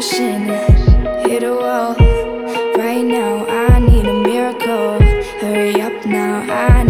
crashing, hit a wall. Right now, I need a miracle. Hurry up now, I need.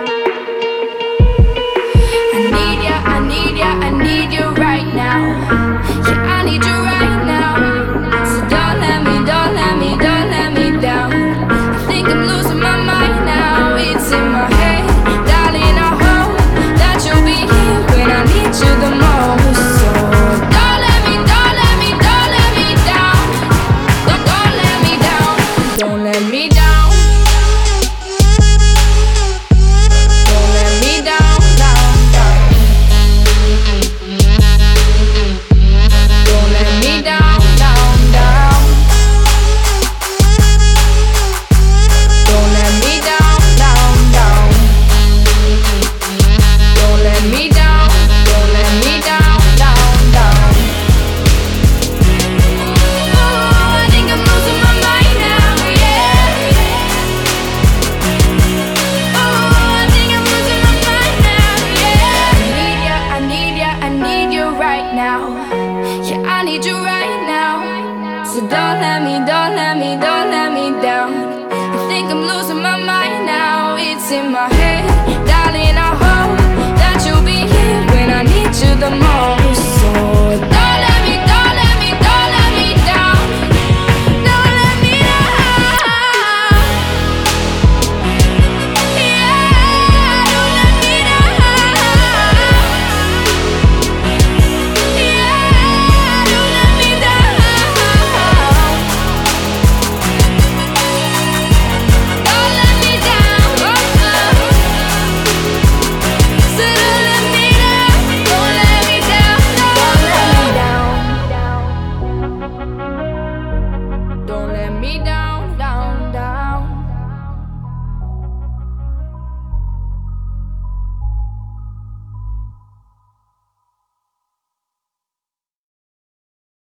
So don't let me, don't let me, don't let me down. I think I'm losing my mind now. It's in my head, darling. I hope that you'll be here when I need you the most. So me down.